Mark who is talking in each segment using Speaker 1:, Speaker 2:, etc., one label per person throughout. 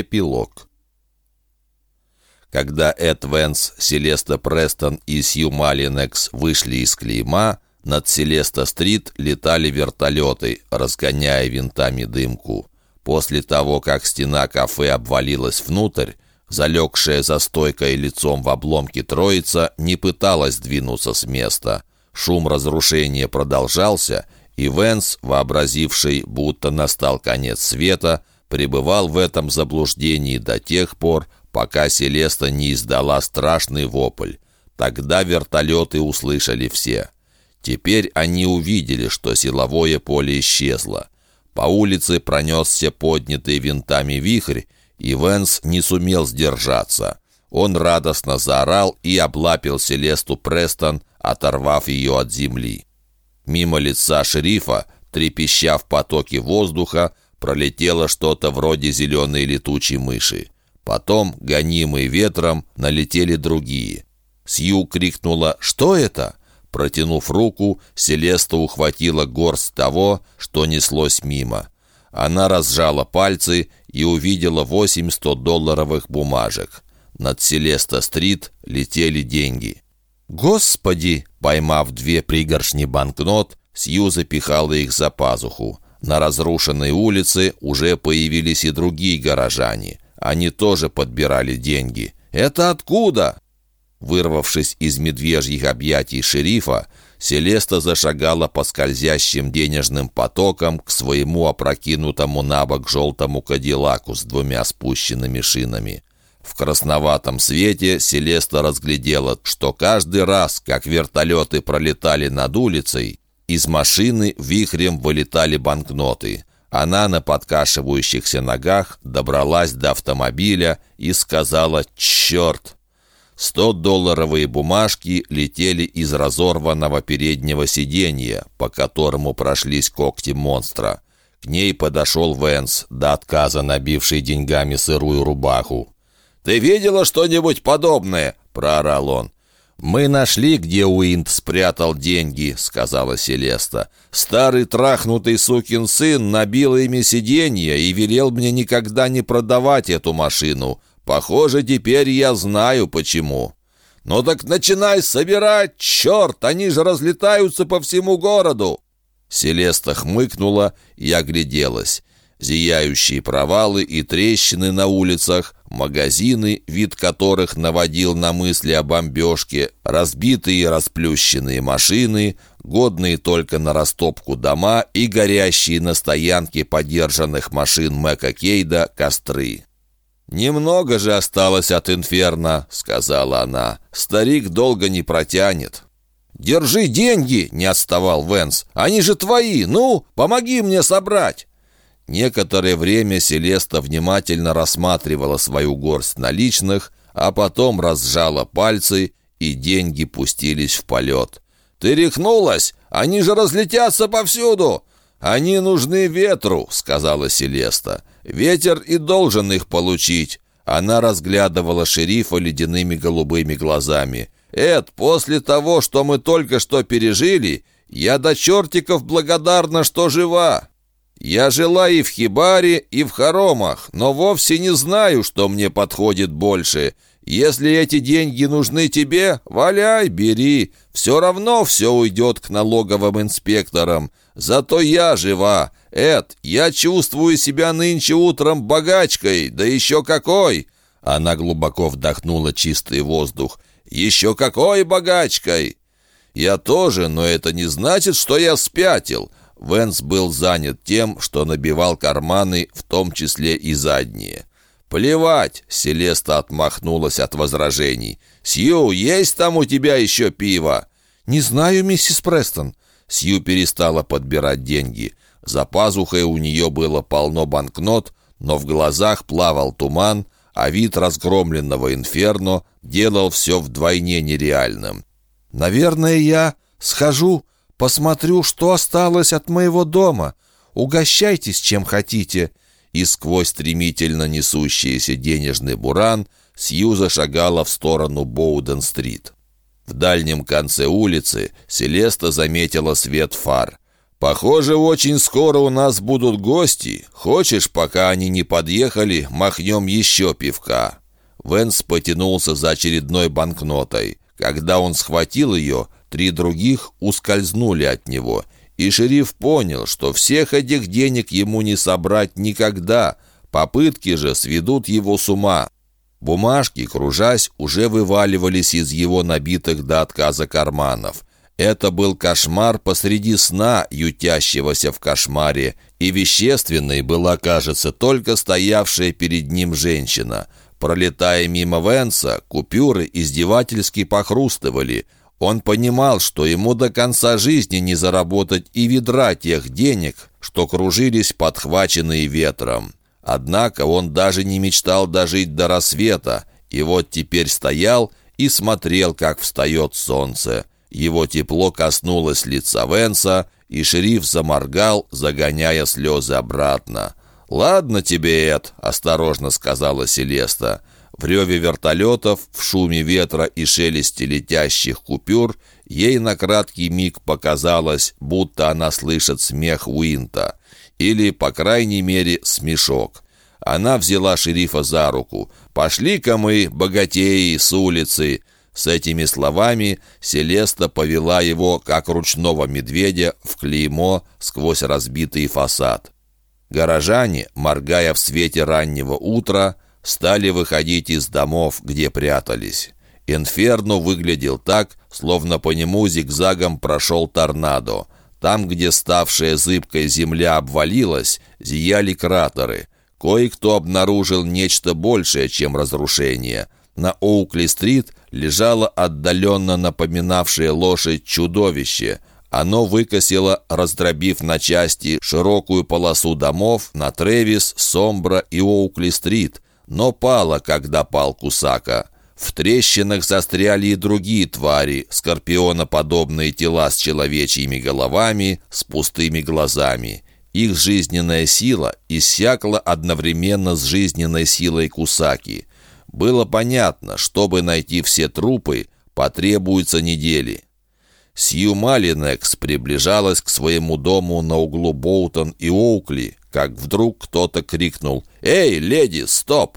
Speaker 1: Эпилог. Когда Эд Венс, Селеста Престон и Сью Малинекс вышли из клейма, над Селеста-стрит летали вертолеты, разгоняя винтами дымку. После того, как стена кафе обвалилась внутрь, залегшая за стойкой лицом в обломке троица не пыталась двинуться с места. Шум разрушения продолжался, и Венс, вообразивший, будто настал конец света, пребывал в этом заблуждении до тех пор, пока Селеста не издала страшный вопль. Тогда вертолеты услышали все. Теперь они увидели, что силовое поле исчезло. По улице пронесся поднятый винтами вихрь, и Венс не сумел сдержаться. Он радостно заорал и облапил Селесту Престон, оторвав ее от земли. Мимо лица шерифа, трепеща в потоке воздуха, пролетело что-то вроде зеленой летучей мыши. Потом, гонимые ветром, налетели другие. Сью крикнула «Что это?». Протянув руку, Селеста ухватила горсть того, что неслось мимо. Она разжала пальцы и увидела восемь сто-долларовых бумажек. Над Селеста-стрит летели деньги. «Господи!» Поймав две пригоршни банкнот, Сью запихала их за пазуху. На разрушенной улице уже появились и другие горожане. Они тоже подбирали деньги. «Это откуда?» Вырвавшись из медвежьих объятий шерифа, Селеста зашагала по скользящим денежным потокам к своему опрокинутому на бок желтому кадиллаку с двумя спущенными шинами. В красноватом свете Селеста разглядела, что каждый раз, как вертолеты пролетали над улицей, из машины вихрем вылетали банкноты. Она на подкашивающихся ногах добралась до автомобиля и сказала «Черт!». Сто-долларовые бумажки летели из разорванного переднего сиденья, по которому прошлись когти монстра. К ней подошел Венс, до отказа набивший деньгами сырую рубаху. «Ты видела что-нибудь подобное?» — проорал он. «Мы нашли, где Уинд спрятал деньги», — сказала Селеста. «Старый трахнутый сукин сын набил ими сиденье и велел мне никогда не продавать эту машину. Похоже, теперь я знаю, почему». «Ну так начинай собирать, черт, они же разлетаются по всему городу!» Селеста хмыкнула и огляделась. Зияющие провалы и трещины на улицах, магазины, вид которых наводил на мысли о бомбежке, разбитые и расплющенные машины, годные только на растопку дома и горящие на стоянке подержанных машин Мэка Кейда костры. «Немного же осталось от инферно», — сказала она. «Старик долго не протянет». «Держи деньги!» — не отставал Венс. «Они же твои! Ну, помоги мне собрать!» Некоторое время Селеста внимательно рассматривала свою горсть наличных, а потом разжала пальцы, и деньги пустились в полет. «Ты рехнулась? Они же разлетятся повсюду!» «Они нужны ветру», — сказала Селеста. «Ветер и должен их получить». Она разглядывала шерифа ледяными голубыми глазами. «Эд, после того, что мы только что пережили, я до чертиков благодарна, что жива. Я жила и в хибаре, и в хоромах, но вовсе не знаю, что мне подходит больше. Если эти деньги нужны тебе, валяй, бери. Все равно все уйдет к налоговым инспекторам. Зато я жива. Эд, я чувствую себя нынче утром богачкой, да еще какой!» Она глубоко вдохнула чистый воздух. «Еще какой богачкой!» «Я тоже, но это не значит, что я спятил. Венс был занят тем, что набивал карманы, в том числе и задние. «Плевать!» — Селеста отмахнулась от возражений. «Сью, есть там у тебя еще пиво?» «Не знаю, миссис Престон». Сью перестала подбирать деньги. За пазухой у нее было полно банкнот, но в глазах плавал туман, а вид разгромленного инферно делал все вдвойне нереальным. «Наверное, я схожу Посмотрю, что осталось от моего дома. Угощайтесь, чем хотите». И сквозь стремительно несущийся денежный буран Сьюза шагала в сторону Боуден-стрит. В дальнем конце улицы Селеста заметила свет фар. «Похоже, очень скоро у нас будут гости. Хочешь, пока они не подъехали, махнем еще пивка?» Венс потянулся за очередной банкнотой. Когда он схватил ее, три других ускользнули от него. И шериф понял, что всех этих денег ему не собрать никогда. Попытки же сведут его с ума. Бумажки, кружась, уже вываливались из его набитых до отказа карманов. Это был кошмар посреди сна, ютящегося в кошмаре, и вещественной была, кажется, только стоявшая перед ним женщина. Пролетая мимо Венса, купюры издевательски похрустывали. Он понимал, что ему до конца жизни не заработать и ведра тех денег, что кружились подхваченные ветром. Однако он даже не мечтал дожить до рассвета, и вот теперь стоял и смотрел, как встает солнце. Его тепло коснулось лица Венса, и шериф заморгал, загоняя слезы обратно. «Ладно тебе, Эд», — осторожно сказала Селеста. В реве вертолетов, в шуме ветра и шелесте летящих купюр ей на краткий миг показалось, будто она слышит смех Уинта. Или, по крайней мере, смешок. Она взяла шерифа за руку. «Пошли-ка мы, богатеи, с улицы!» С этими словами Селеста повела его, как ручного медведя, в клеймо сквозь разбитый фасад. Горожане, моргая в свете раннего утра, стали выходить из домов, где прятались. Инферно выглядел так, словно по нему зигзагом прошел торнадо. Там, где ставшая зыбкой земля обвалилась, зияли кратеры. Кое-кто обнаружил нечто большее, чем разрушение. На Оукли-стрит лежало отдаленно напоминавшее лошадь чудовище. Оно выкосило, раздробив на части широкую полосу домов на Тревис, Сомбра и Оукли-стрит, но пало, когда пал Кусака. В трещинах застряли и другие твари, скорпионоподобные тела с человечьими головами, с пустыми глазами. Их жизненная сила иссякла одновременно с жизненной силой Кусаки – было понятно, чтобы найти все трупы, потребуются недели. Сью Малинекс приближалась к своему дому на углу Боутон и Оукли, как вдруг кто-то крикнул «Эй, леди, стоп!»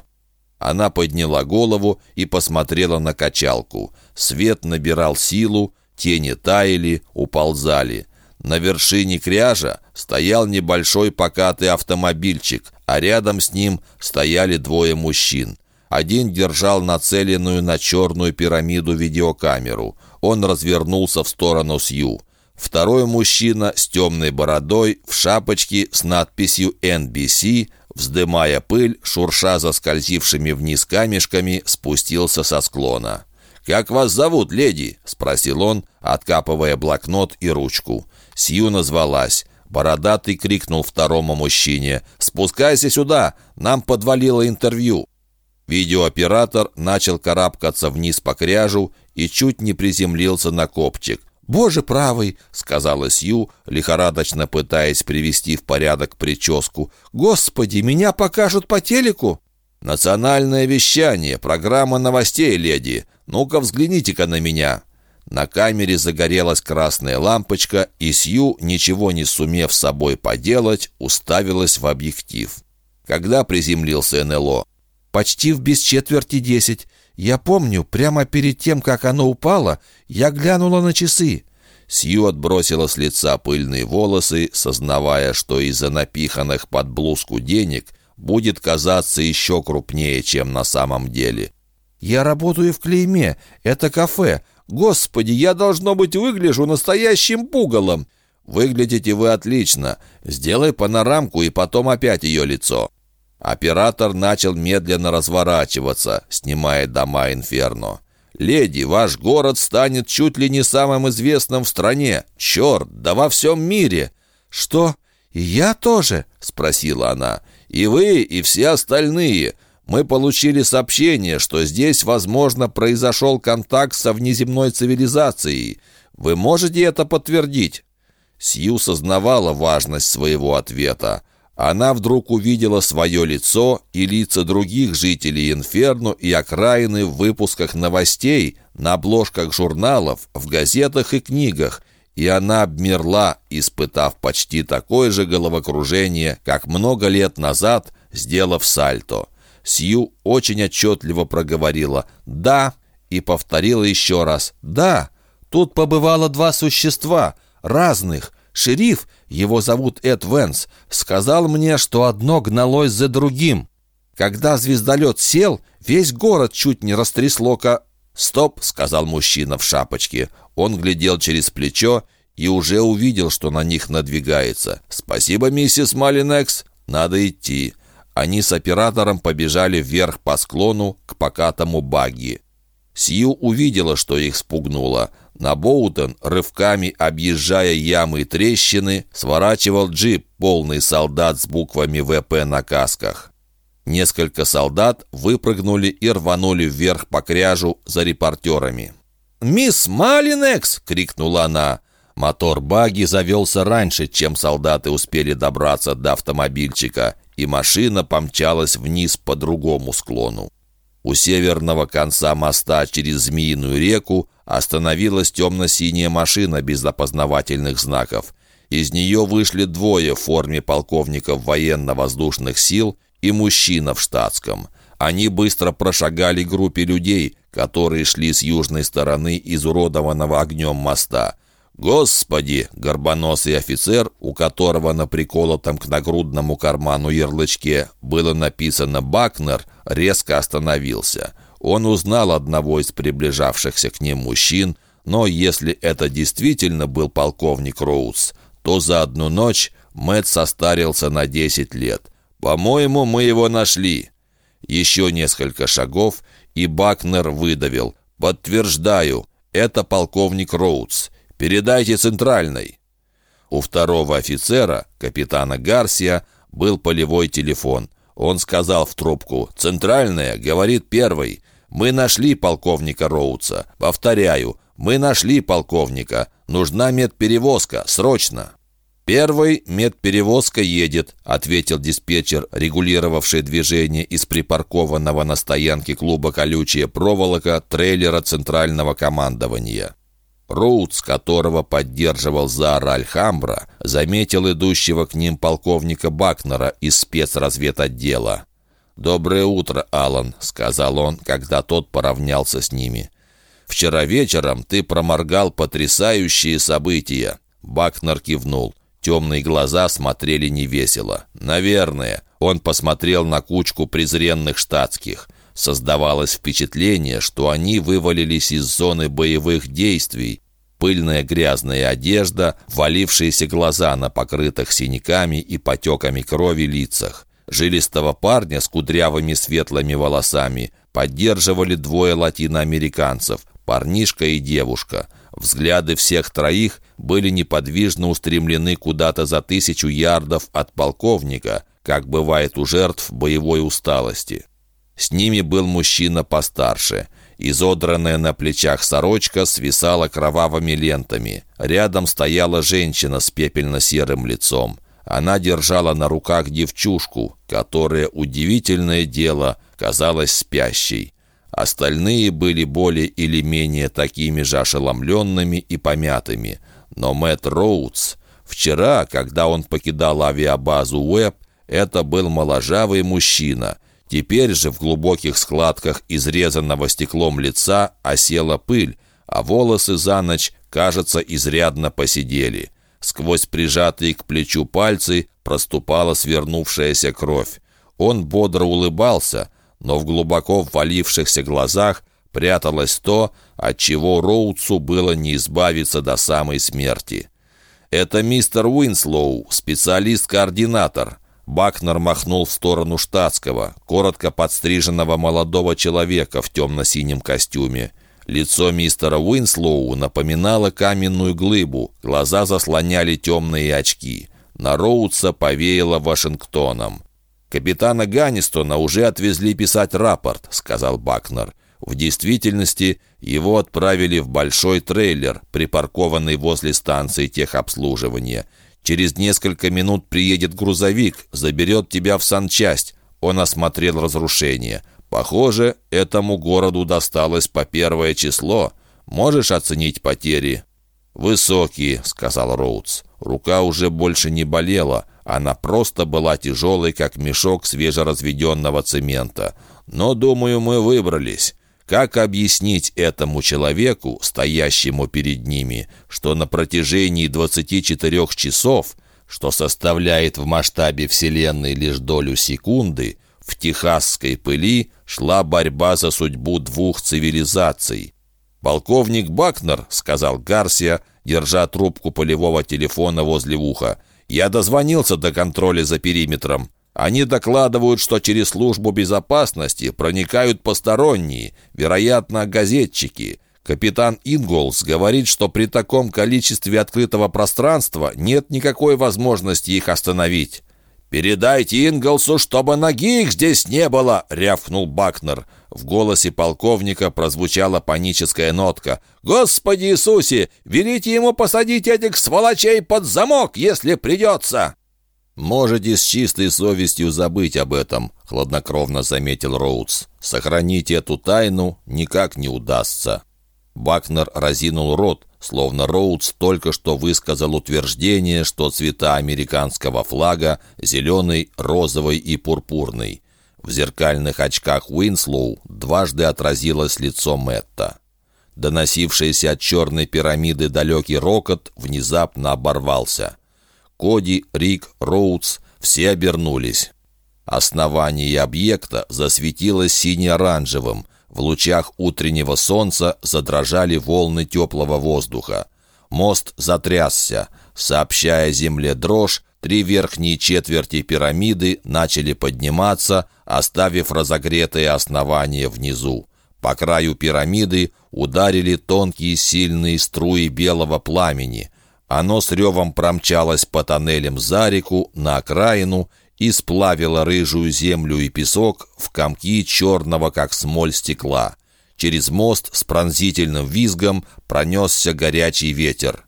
Speaker 1: Она подняла голову и посмотрела на качалку. Свет набирал силу, тени таяли, уползали. На вершине кряжа стоял небольшой покатый автомобильчик, а рядом с ним стояли двое мужчин. Один держал нацеленную на черную пирамиду видеокамеру. Он развернулся в сторону Сью. Второй мужчина с темной бородой, в шапочке с надписью NBC, вздымая пыль, шурша заскользившими вниз камешками, спустился со склона. «Как вас зовут, леди?» — спросил он, откапывая блокнот и ручку. Сью назвалась. Бородатый крикнул второму мужчине. «Спускайся сюда! Нам подвалило интервью!» Видеооператор начал карабкаться вниз по кряжу и чуть не приземлился на копчик. «Боже правый!» — сказала Сью, лихорадочно пытаясь привести в порядок прическу. «Господи, меня покажут по телеку!» «Национальное вещание, программа новостей, леди. Ну-ка взгляните-ка на меня!» На камере загорелась красная лампочка, и Сью, ничего не сумев с собой поделать, уставилась в объектив. Когда приземлился НЛО? почти в без четверти десять. Я помню, прямо перед тем, как оно упало, я глянула на часы». Сью отбросила с лица пыльные волосы, сознавая, что из-за напиханных под блузку денег будет казаться еще крупнее, чем на самом деле. «Я работаю в клейме. Это кафе. Господи, я, должно быть, выгляжу настоящим пугалом!» «Выглядите вы отлично. Сделай панорамку и потом опять ее лицо». Оператор начал медленно разворачиваться, снимая дома Инферно. «Леди, ваш город станет чуть ли не самым известным в стране. Черт, да во всем мире!» «Что? И я тоже?» — спросила она. «И вы, и все остальные. Мы получили сообщение, что здесь, возможно, произошел контакт со внеземной цивилизацией. Вы можете это подтвердить?» Сью сознавала важность своего ответа она вдруг увидела свое лицо и лица других жителей Инферно и окраины в выпусках новостей, на обложках журналов, в газетах и книгах, и она обмерла, испытав почти такое же головокружение, как много лет назад, сделав сальто. Сью очень отчетливо проговорила «да» и повторила еще раз «да». Тут побывало два существа, разных. Шериф, его зовут Эд Венс, сказал мне, что одно гналось за другим. Когда звездолет сел, весь город чуть не растрясло ка... «Стоп!» — сказал мужчина в шапочке. Он глядел через плечо и уже увидел, что на них надвигается. «Спасибо, миссис Малинекс. Надо идти». Они с оператором побежали вверх по склону к покатому багги. Сью увидела, что их спугнуло. На Боутон, рывками объезжая ямы и трещины, сворачивал джип, полный солдат с буквами ВП на касках. Несколько солдат выпрыгнули и рванули вверх по кряжу за репортерами. «Мисс Малинекс!» — крикнула она. Мотор баги завелся раньше, чем солдаты успели добраться до автомобильчика, и машина помчалась вниз по другому склону. У северного конца моста через Змеиную реку остановилась темно-синяя машина без опознавательных знаков. Из нее вышли двое в форме полковников военно-воздушных сил и мужчина в штатском. Они быстро прошагали группе людей, которые шли с южной стороны изуродованного огнем моста – «Господи!» — горбоносый офицер, у которого на приколотом к нагрудному карману ярлычке было написано «Бакнер», резко остановился. Он узнал одного из приближавшихся к ним мужчин, но если это действительно был полковник Роуз, то за одну ночь Мэтт состарился на 10 лет. «По-моему, мы его нашли». Еще несколько шагов, и Бакнер выдавил. «Подтверждаю, это полковник Роудс. Передайте центральной». У второго офицера, капитана Гарсия, был полевой телефон. Он сказал в трубку «Центральная», говорит первый. «Мы нашли полковника Роуца. Повторяю, мы нашли полковника. Нужна медперевозка. Срочно!» «Первый медперевозка едет», — ответил диспетчер, регулировавший движение из припаркованного на стоянке клуба «Колючая проволока» трейлера центрального командования. Роудс, которого поддерживал Заар Альхамбра, заметил идущего к ним полковника Бакнера из спецразведотдела. «Доброе утро, Алан», — сказал он, когда тот поравнялся с ними. «Вчера вечером ты проморгал потрясающие события». Бакнер кивнул. Темные глаза смотрели невесело. «Наверное». Он посмотрел на кучку презренных штатских — Создавалось впечатление, что они вывалились из зоны боевых действий. Пыльная грязная одежда, валившиеся глаза на покрытых синяками и потеками крови лицах. Жилистого парня с кудрявыми светлыми волосами поддерживали двое латиноамериканцев, парнишка и девушка. Взгляды всех троих были неподвижно устремлены куда-то за тысячу ярдов от полковника, как бывает у жертв боевой усталости. С ними был мужчина постарше. Изодранная на плечах сорочка свисала кровавыми лентами. Рядом стояла женщина с пепельно-серым лицом. Она держала на руках девчушку, которая, удивительное дело, казалась спящей. Остальные были более или менее такими же ошеломленными и помятыми. Но Мэтт Роудс... Вчера, когда он покидал авиабазу Уэб, это был моложавый мужчина — Теперь же в глубоких складках изрезанного стеклом лица осела пыль, а волосы за ночь, кажется, изрядно посидели. Сквозь прижатые к плечу пальцы проступала свернувшаяся кровь. Он бодро улыбался, но в глубоко ввалившихся глазах пряталось то, от чего Роудсу было не избавиться до самой смерти. «Это мистер Уинслоу, специалист-координатор. Бакнер махнул в сторону штатского, коротко подстриженного молодого человека в темно-синем костюме. Лицо мистера Уинслоу напоминало каменную глыбу, глаза заслоняли темные очки. На Роудса повеяло Вашингтоном. «Капитана Ганнистона уже отвезли писать рапорт», — сказал Бакнер. В действительности его отправили в большой трейлер, припаркованный возле станции техобслуживания. Через несколько минут приедет грузовик, заберет тебя в санчасть». Он осмотрел разрушение. «Похоже, этому городу досталось по первое число. Можешь оценить потери?» «Высокие», — сказал Роудс. Рука уже больше не болела, она просто была тяжелой, как мешок свежеразведенного цемента. Но, думаю, мы выбрались. Как объяснить этому человеку, стоящему перед ними, что на протяжении 24 часов, что составляет в масштабе Вселенной лишь долю секунды, в техасской пыли шла борьба за судьбу двух цивилизаций? «Полковник Бакнер», — сказал Гарсия, держа трубку полевого телефона возле уха, «я дозвонился до контроля за периметром. Они докладывают, что через службу безопасности проникают посторонние, вероятно, газетчики. Капитан Инголс говорит, что при таком количестве открытого пространства нет никакой возможности их остановить. «Передайте Инголсу, чтобы ноги их здесь не было!» — рявкнул Бакнер. В голосе полковника прозвучала паническая нотка. «Господи Иисусе! Велите ему посадить этих сволочей под замок, если придется!» «Можете с чистой совестью забыть об этом», — хладнокровно заметил Роудс. «Сохранить эту тайну никак не удастся». Бакнер разинул рот, словно Роудс только что высказал утверждение, что цвета американского флага — зеленый, розовый и пурпурный. В зеркальных очках Уинслоу дважды отразилось лицо Мэтта. Доносившийся от черной пирамиды далекий рокот внезапно оборвался. Коди, Рик, Роудс — все обернулись. Основание объекта засветилось сине-оранжевым. В лучах утреннего солнца задрожали волны теплого воздуха. Мост затрясся. Сообщая земле дрожь, три верхние четверти пирамиды начали подниматься, оставив разогретое основание внизу. По краю пирамиды ударили тонкие сильные струи белого пламени — оно с ревом промчалось по тоннелям за реку, на окраину и сплавило рыжую землю и песок в комки черного, как смоль стекла. Через мост с пронзительным визгом пронесся горячий ветер.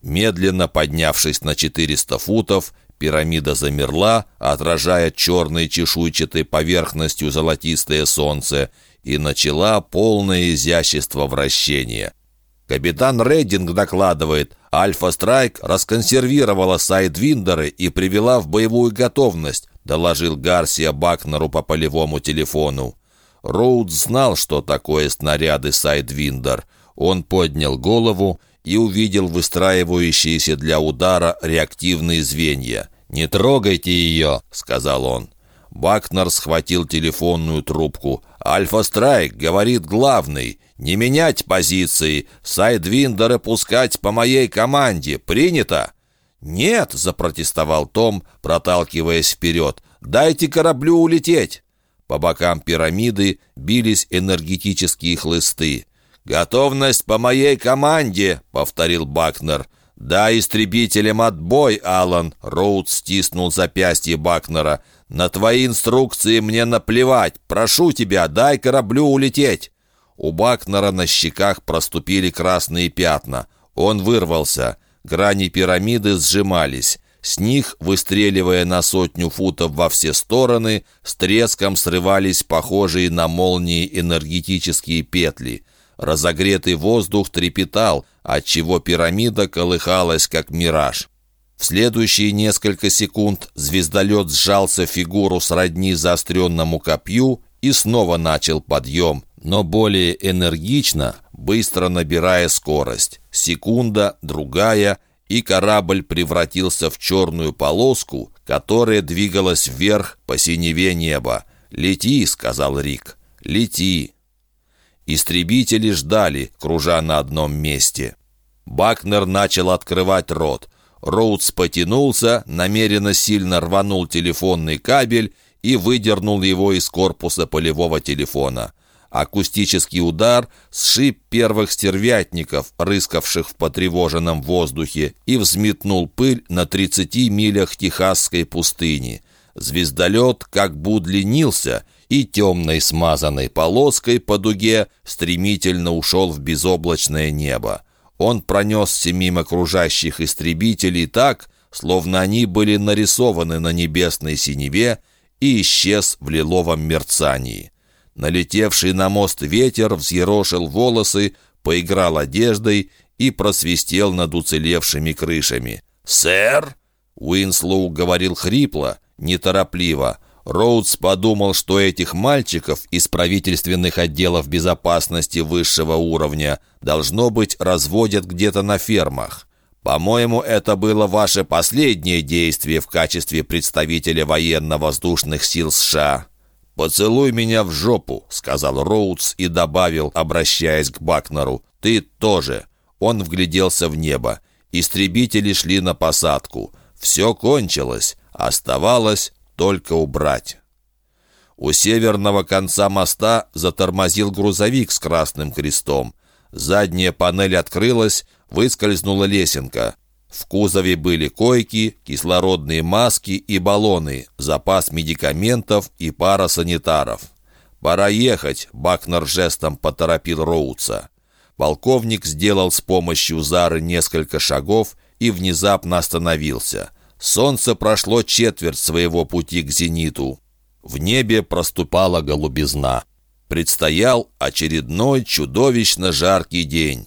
Speaker 1: Медленно поднявшись на 400 футов, пирамида замерла, отражая черной чешуйчатой поверхностью золотистое солнце, и начала полное изящество вращения. Капитан Рейдинг докладывает, Альфа Страйк расконсервировала Сайдвиндеры и привела в боевую готовность, доложил Гарсия Бакнеру по полевому телефону. Роуд знал, что такое снаряды Сайдвиндер. Он поднял голову и увидел выстраивающиеся для удара реактивные звенья. «Не трогайте ее», — сказал он. Бакнер схватил телефонную трубку. «Альфа Страйк, — говорит главный, — не менять позиции, сайдвиндеры пускать по моей команде. Принято?» «Нет!» — запротестовал Том, проталкиваясь вперед. «Дайте кораблю улететь!» По бокам пирамиды бились энергетические хлысты. «Готовность по моей команде!» — повторил Бакнер. «Да, истребителям отбой, Алан!» — Роуд стиснул запястье Бакнера. «На твои инструкции мне наплевать! Прошу тебя, дай кораблю улететь!» У Бакнера на щеках проступили красные пятна. Он вырвался. Грани пирамиды сжимались. С них, выстреливая на сотню футов во все стороны, с треском срывались похожие на молнии энергетические петли. Разогретый воздух трепетал, отчего пирамида колыхалась, как мираж. В следующие несколько секунд звездолет сжался фигуру сродни заостренному копью и снова начал подъем, но более энергично, быстро набирая скорость. Секунда, другая, и корабль превратился в черную полоску, которая двигалась вверх по синеве неба. «Лети», — сказал Рик, — «лети». Истребители ждали, кружа на одном месте. Бакнер начал открывать рот. Роудс потянулся, намеренно сильно рванул телефонный кабель и выдернул его из корпуса полевого телефона. Акустический удар сшиб первых стервятников, рыскавших в потревоженном воздухе, и взметнул пыль на 30 милях Техасской пустыни. Звездолет как бы удлинился и темной смазанной полоской по дуге стремительно ушел в безоблачное небо. Он пронесся мимо окружающих истребителей так, словно они были нарисованы на небесной синеве, и исчез в лиловом мерцании. Налетевший на мост ветер взъерошил волосы, поиграл одеждой и просвистел над уцелевшими крышами. «Сэр!» Уинслоу говорил хрипло, неторопливо. Роудс подумал, что этих мальчиков из правительственных отделов безопасности высшего уровня должно быть разводят где-то на фермах. По-моему, это было ваше последнее действие в качестве представителя военно-воздушных сил США. «Поцелуй меня в жопу», — сказал Роудс и добавил, обращаясь к Бакнеру. «Ты тоже». Он вгляделся в небо. Истребители шли на посадку. Все кончилось. Оставалось только убрать. У северного конца моста затормозил грузовик с красным крестом. Задняя панель открылась, выскользнула лесенка. В кузове были койки, кислородные маски и баллоны, запас медикаментов и пара санитаров. «Пора ехать», — Бакнер жестом поторопил Роуца. Полковник сделал с помощью Зары несколько шагов и внезапно остановился. Солнце прошло четверть своего пути к зениту. В небе проступала голубизна. Предстоял очередной чудовищно жаркий день.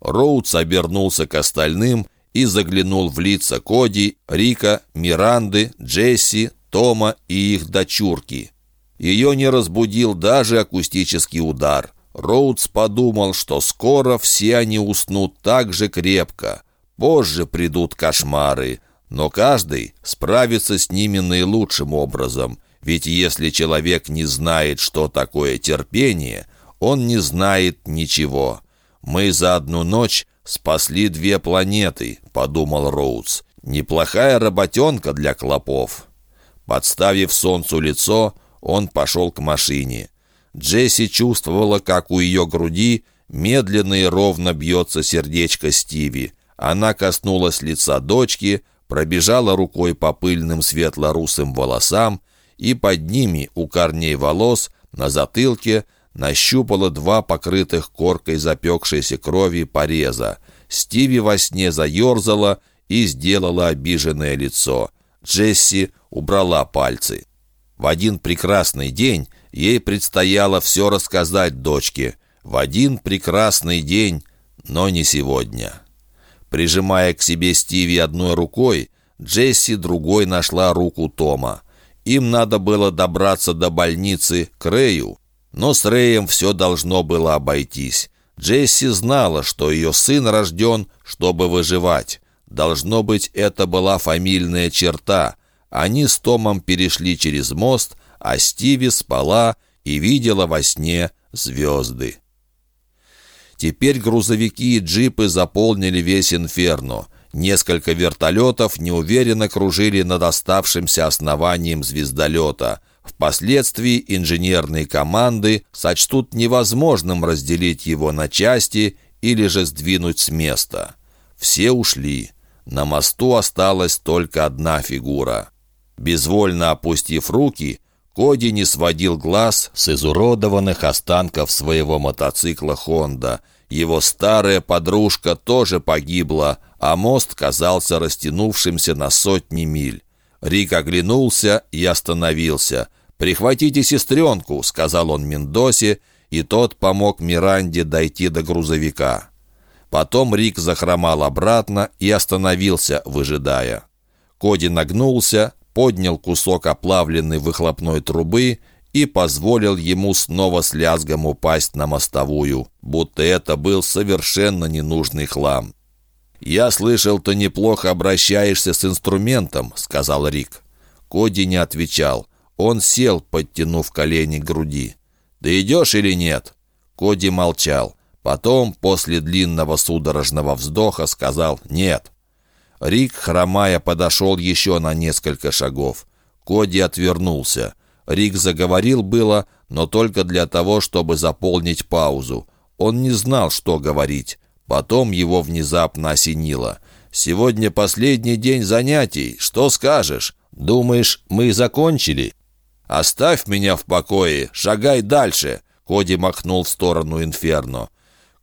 Speaker 1: Роудс обернулся к остальным и заглянул в лица Коди, Рика, Миранды, Джесси, Тома и их дочурки. Ее не разбудил даже акустический удар. Роудс подумал, что скоро все они уснут так же крепко. Позже придут кошмары, но каждый справится с ними наилучшим образом. Ведь если человек не знает, что такое терпение, он не знает ничего. Мы за одну ночь спасли две планеты, подумал Роудс. Неплохая работенка для клопов. Подставив солнцу лицо, он пошел к машине. Джесси чувствовала, как у ее груди медленно и ровно бьется сердечко Стиви. Она коснулась лица дочки, пробежала рукой по пыльным светло-русым волосам и под ними, у корней волос, на затылке, нащупала два покрытых коркой запекшейся крови пореза. Стиви во сне заерзала и сделала обиженное лицо. Джесси убрала пальцы. В один прекрасный день ей предстояло все рассказать дочке. В один прекрасный день, но не сегодня. Прижимая к себе Стиви одной рукой, Джесси другой нашла руку Тома. Им надо было добраться до больницы к Рэю, но с Рэем все должно было обойтись. Джесси знала, что ее сын рожден, чтобы выживать. Должно быть, это была фамильная черта. Они с Томом перешли через мост, а Стиви спала и видела во сне звезды. Теперь грузовики и джипы заполнили весь инферно. Несколько вертолетов неуверенно кружили над оставшимся основанием звездолета. Впоследствии инженерные команды сочтут невозможным разделить его на части или же сдвинуть с места. Все ушли. На мосту осталась только одна фигура. Безвольно опустив руки, Коди не сводил глаз с изуродованных останков своего мотоцикла «Хонда». Его старая подружка тоже погибла, а мост казался растянувшимся на сотни миль. Рик оглянулся и остановился. «Прихватите сестренку», — сказал он Мендосе, и тот помог Миранде дойти до грузовика. Потом Рик захромал обратно и остановился, выжидая. Коди нагнулся, поднял кусок оплавленной выхлопной трубы и позволил ему снова с лязгом упасть на мостовую, будто это был совершенно ненужный хлам. «Я слышал, ты неплохо обращаешься с инструментом», — сказал Рик. Коди не отвечал. Он сел, подтянув колени к груди. «Ты идешь или нет?» Коди молчал. Потом, после длинного судорожного вздоха, сказал «нет». Рик, хромая, подошел еще на несколько шагов. Коди отвернулся. Рик заговорил было, но только для того, чтобы заполнить паузу. Он не знал, что говорить. Потом его внезапно осенило. «Сегодня последний день занятий. Что скажешь? Думаешь, мы закончили?» «Оставь меня в покое. Шагай дальше!» Коди махнул в сторону Инферно.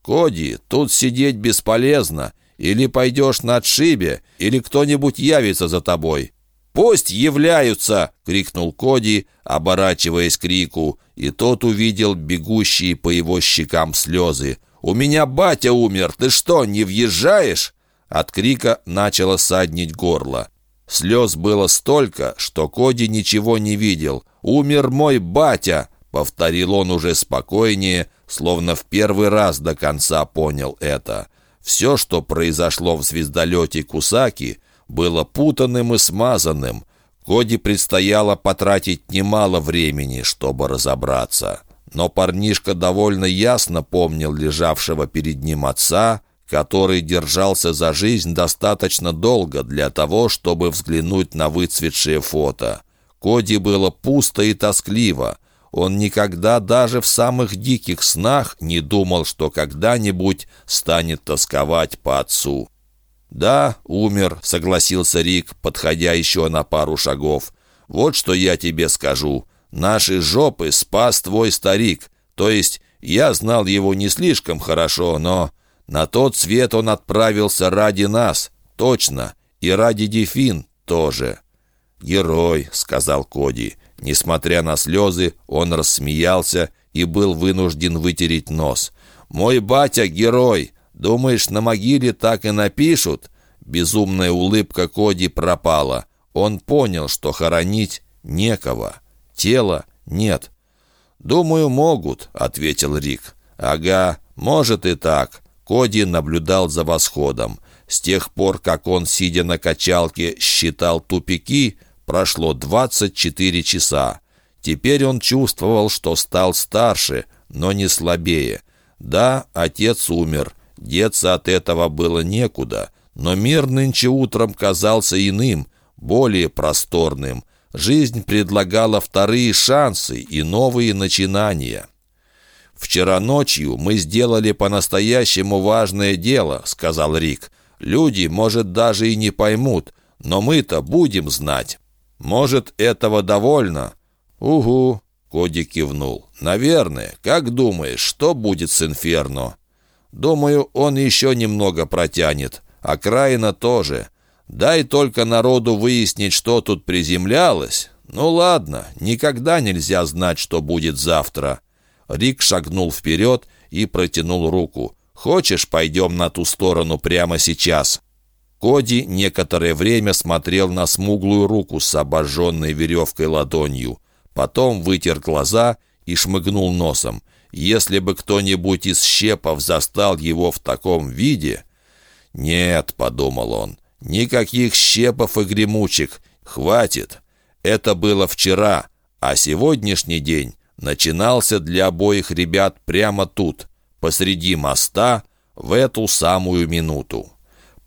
Speaker 1: «Коди, тут сидеть бесполезно. Или пойдешь на отшибе, или кто-нибудь явится за тобой». «Пусть являются!» — крикнул Коди, оборачиваясь к Рику, и тот увидел бегущие по его щекам слезы. «У меня батя умер! Ты что, не въезжаешь?» От крика начало саднить горло. Слез было столько, что Коди ничего не видел. «Умер мой батя!» — повторил он уже спокойнее, словно в первый раз до конца понял это. Все, что произошло в звездолете Кусаки, было путанным и смазанным. Коди предстояло потратить немало времени, чтобы разобраться. Но парнишка довольно ясно помнил лежавшего перед ним отца, который держался за жизнь достаточно долго для того, чтобы взглянуть на выцветшее фото. Коди было пусто и тоскливо. Он никогда даже в самых диких снах не думал, что когда-нибудь станет тосковать по отцу. «Да, умер», — согласился Рик, подходя еще на пару шагов. «Вот что я тебе скажу. Наши жопы спас твой старик. То есть я знал его не слишком хорошо, но на тот свет он отправился ради нас, точно, и ради Дефин тоже. «Герой», — сказал Коди. Несмотря на слезы, он рассмеялся и был вынужден вытереть нос. «Мой батя — герой! Думаешь, на могиле так и напишут?» Безумная улыбка Коди пропала. Он понял, что хоронить некого. Тела нет. «Думаю, могут», — ответил Рик. «Ага, может и так. Коди наблюдал за восходом. С тех пор, как он, сидя на качалке, считал тупики, прошло 24 часа. Теперь он чувствовал, что стал старше, но не слабее. Да, отец умер, деться от этого было некуда, но мир нынче утром казался иным, более просторным. Жизнь предлагала вторые шансы и новые начинания. «Вчера ночью мы сделали по-настоящему важное дело», — сказал Рик. «Люди, может, даже и не поймут, но мы-то будем знать. Может, этого довольно?» «Угу», — Коди кивнул. «Наверное. Как думаешь, что будет с Инферно?» «Думаю, он еще немного протянет. Окраина тоже. Дай только народу выяснить, что тут приземлялось. Ну ладно, никогда нельзя знать, что будет завтра». Рик шагнул вперед и протянул руку. «Хочешь, пойдем на ту сторону прямо сейчас?» Коди некоторое время смотрел на смуглую руку с обожженной веревкой ладонью. Потом вытер глаза и шмыгнул носом. Если бы кто-нибудь из щепов застал его в таком виде... «Нет», — подумал он, — «никаких щепов и гремучек. Хватит. Это было вчера, а сегодняшний день начинался для обоих ребят прямо тут, посреди моста, в эту самую минуту.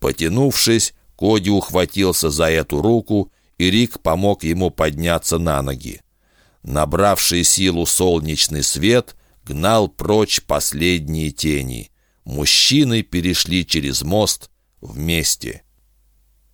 Speaker 1: Потянувшись, Коди ухватился за эту руку, и Рик помог ему подняться на ноги. Набравший силу солнечный свет гнал прочь последние тени. Мужчины перешли через мост вместе.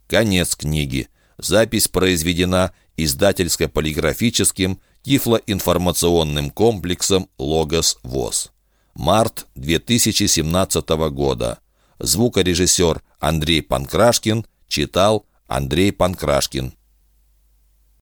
Speaker 1: Конец книги. Запись произведена издательско-полиграфическим тифлоинформационным комплексом «Логос ВОЗ». Март 2017 года. Звукорежиссер Андрей Панкрашкин читал Андрей Панкрашкин.